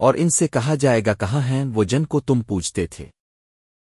اور ان سے کہا جائے گا کہاں ہیں وہ جن کو تم پوچھتے تھے۔